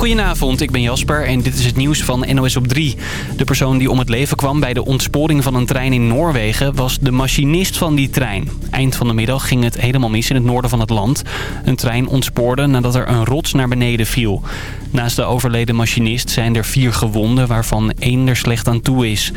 Goedenavond, ik ben Jasper en dit is het nieuws van NOS op 3. De persoon die om het leven kwam bij de ontsporing van een trein in Noorwegen was de machinist van die trein. Eind van de middag ging het helemaal mis in het noorden van het land. Een trein ontspoorde nadat er een rots naar beneden viel. Naast de overleden machinist zijn er vier gewonden, waarvan één er slecht aan toe is.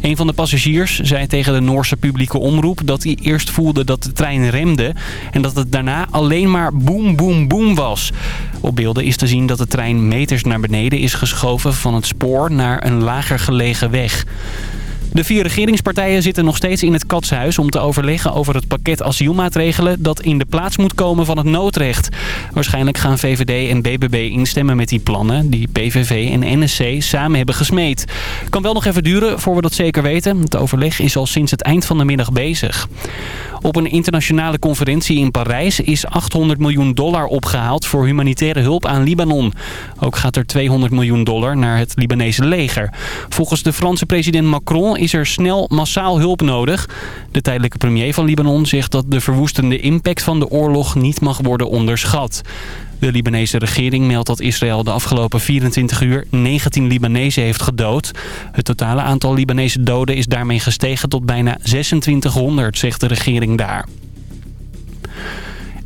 Een van de passagiers zei tegen de Noorse publieke omroep dat hij eerst voelde dat de trein remde... en dat het daarna alleen maar boem, boem, boem was. Op beelden is te zien dat de trein meters naar beneden is geschoven van het spoor naar een lager gelegen weg. De vier regeringspartijen zitten nog steeds in het katshuis om te overleggen over het pakket asielmaatregelen dat in de plaats moet komen van het noodrecht. Waarschijnlijk gaan VVD en BBB instemmen met die plannen die PVV en NSC samen hebben gesmeed. Kan wel nog even duren voor we dat zeker weten. Het overleg is al sinds het eind van de middag bezig. Op een internationale conferentie in Parijs is 800 miljoen dollar opgehaald voor humanitaire hulp aan Libanon. Ook gaat er 200 miljoen dollar naar het Libanese leger. Volgens de Franse president Macron is er snel massaal hulp nodig. De tijdelijke premier van Libanon zegt dat de verwoestende impact van de oorlog niet mag worden onderschat. De Libanese regering meldt dat Israël de afgelopen 24 uur 19 Libanezen heeft gedood. Het totale aantal Libanese doden is daarmee gestegen tot bijna 2600, zegt de regering daar.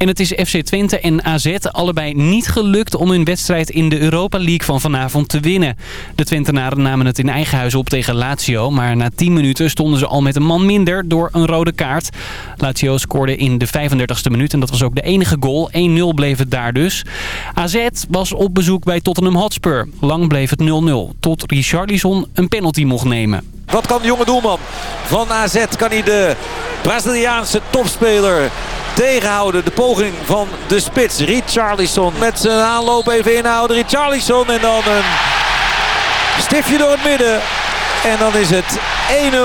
En het is FC Twente en AZ allebei niet gelukt om hun wedstrijd in de Europa League van vanavond te winnen. De Twentenaren namen het in eigen huis op tegen Lazio, maar na 10 minuten stonden ze al met een man minder door een rode kaart. Lazio scoorde in de 35e minuut en dat was ook de enige goal. 1-0 bleef het daar dus. AZ was op bezoek bij Tottenham Hotspur. Lang bleef het 0-0, tot Richarlison een penalty mocht nemen. Wat kan de jonge doelman van AZ? Kan hij de Braziliaanse topspeler tegenhouden. De poging van de spits. Richarlison met zijn aanloop even inhouden. Richarlison en dan een stiftje door het midden. En dan is het 1-0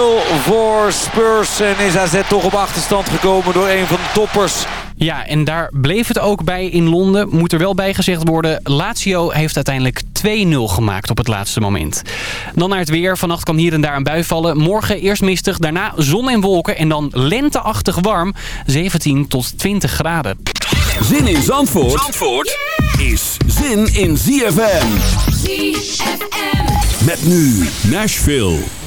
voor Spurs. En is AZ toch op achterstand gekomen door een van de toppers. Ja, en daar bleef het ook bij in Londen. Moet er wel bij gezegd worden, Lazio heeft uiteindelijk 2-0 gemaakt op het laatste moment. Dan naar het weer. Vannacht kan hier en daar een bui vallen. Morgen eerst mistig, daarna zon en wolken en dan lenteachtig warm. 17 tot 20 graden. Zin in Zandvoort, Zandvoort is zin in ZFM. ZFM. Met nu Nashville.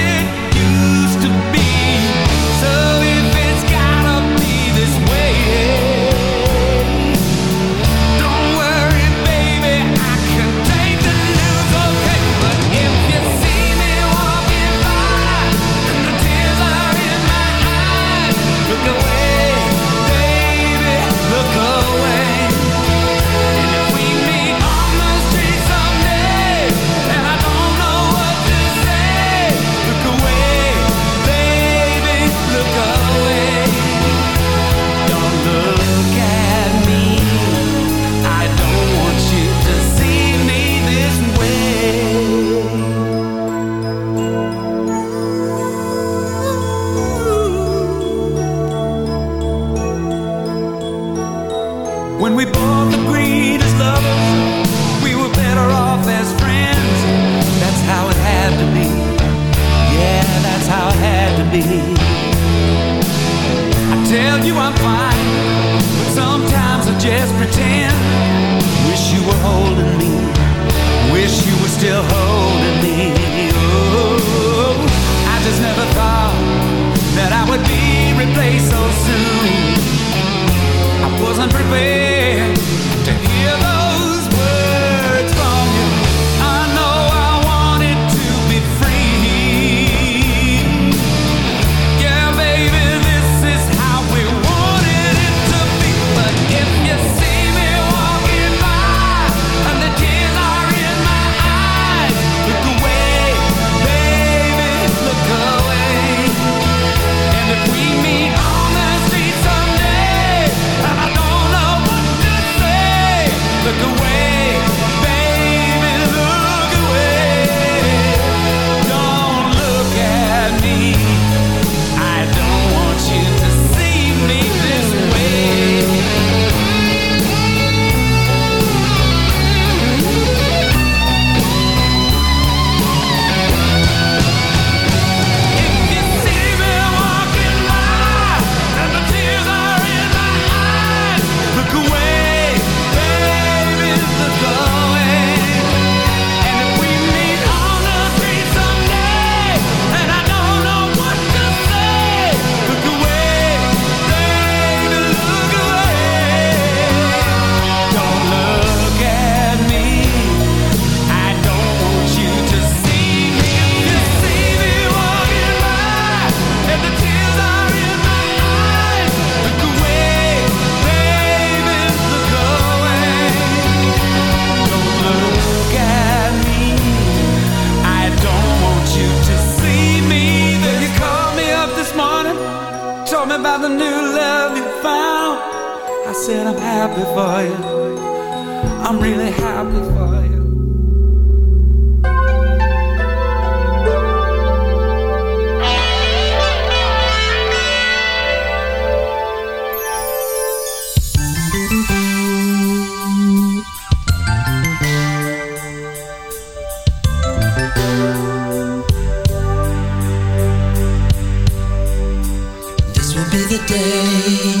just pretend. Wish you were holding me. Wish you were still holding me. Oh, I just never thought that I would be replaced so soon. I wasn't prepared to hear the told me about the new love you found. I said, I'm happy for you. I'm really happy for you. day.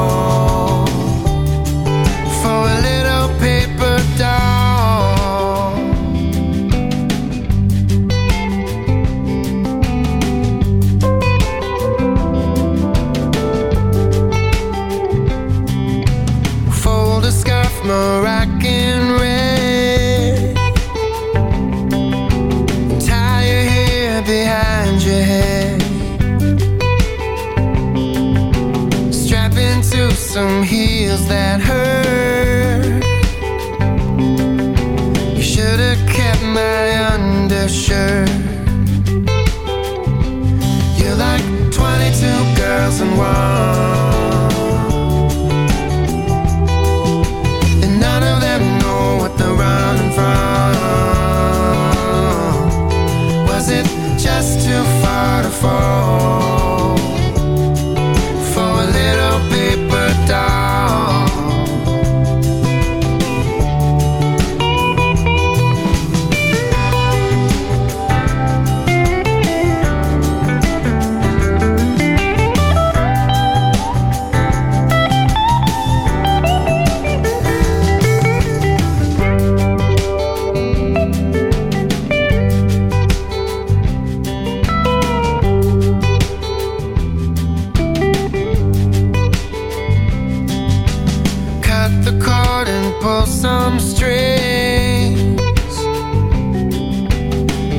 pull some strings.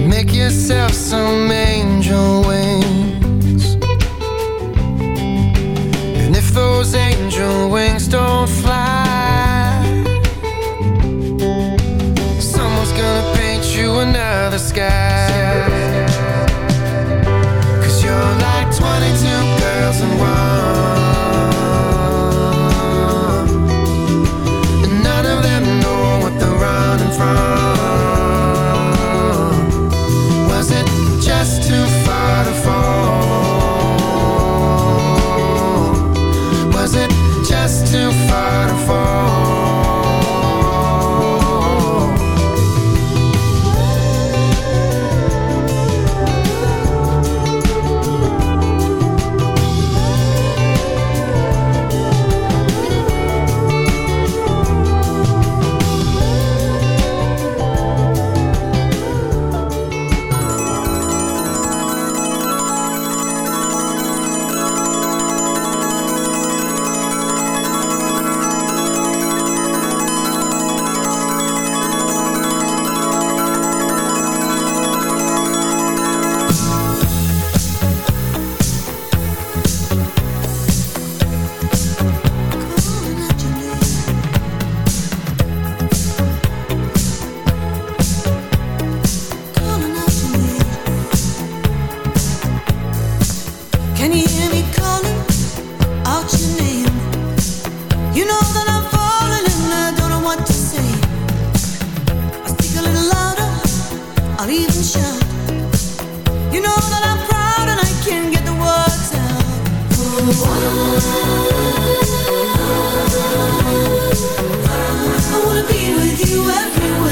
Make yourself some angel. I wanna be with you everywhere.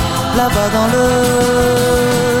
là-bas dans le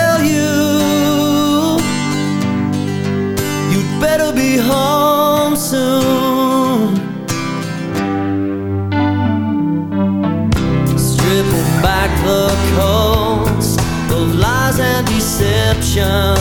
想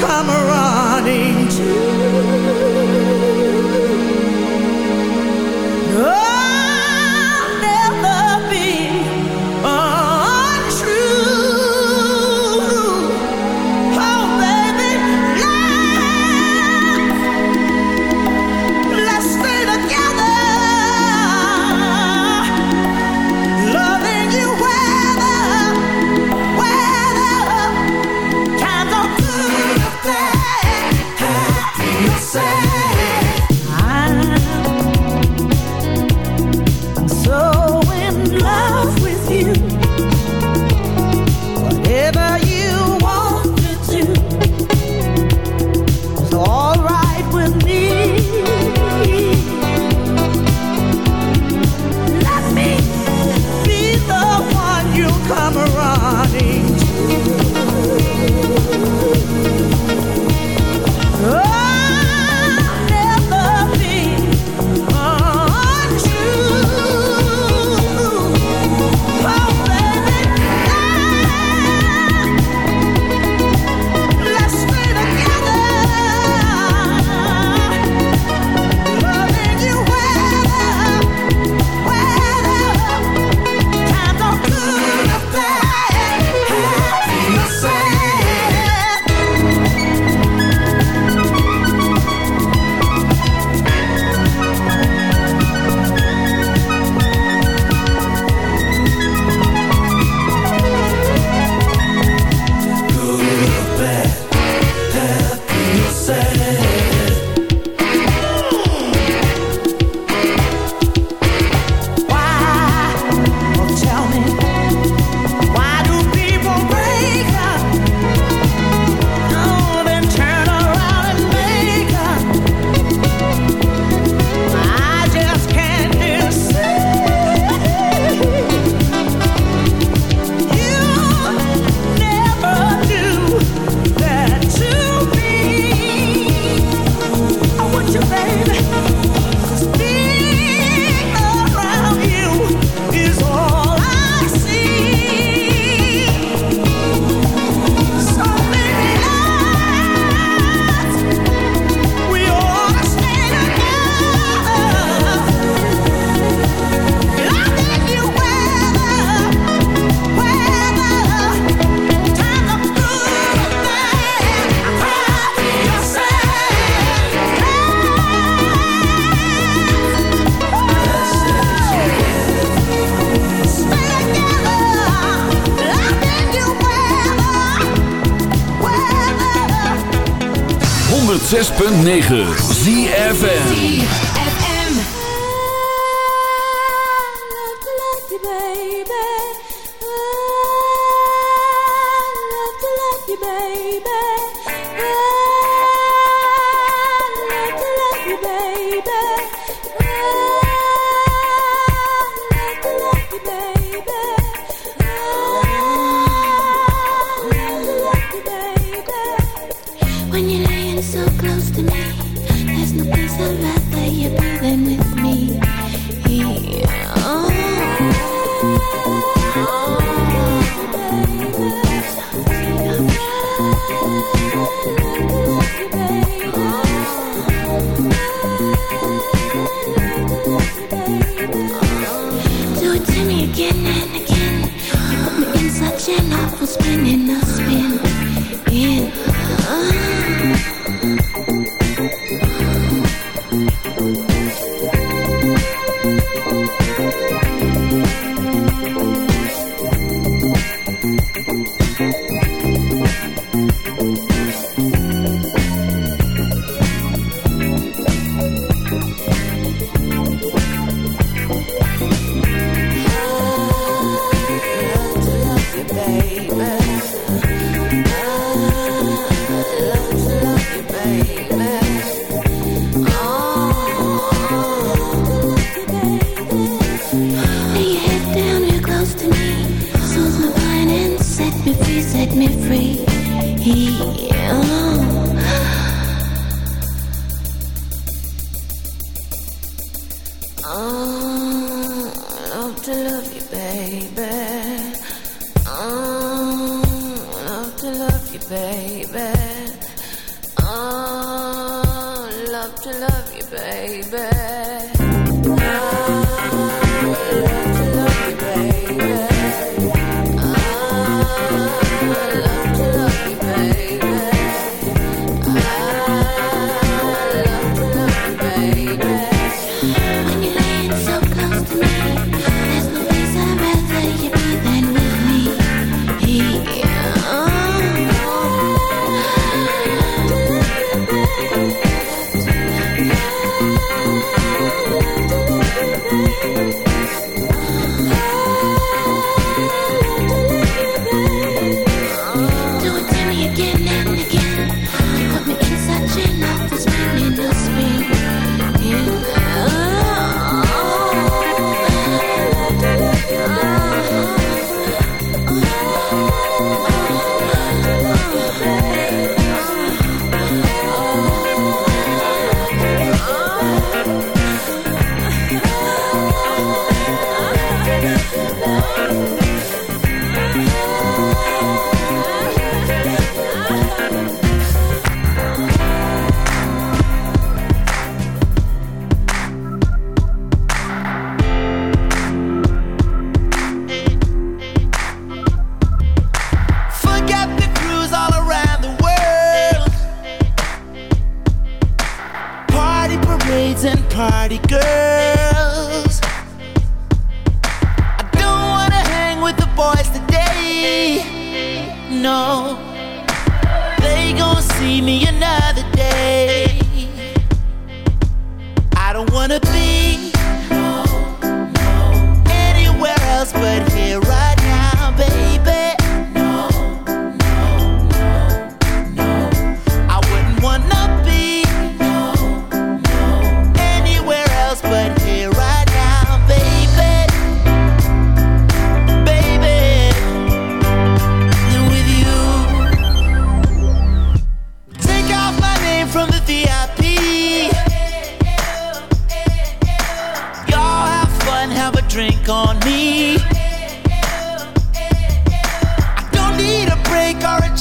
come running 106.9 Zie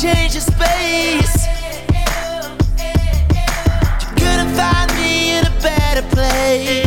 change the space. You couldn't find me in a better place.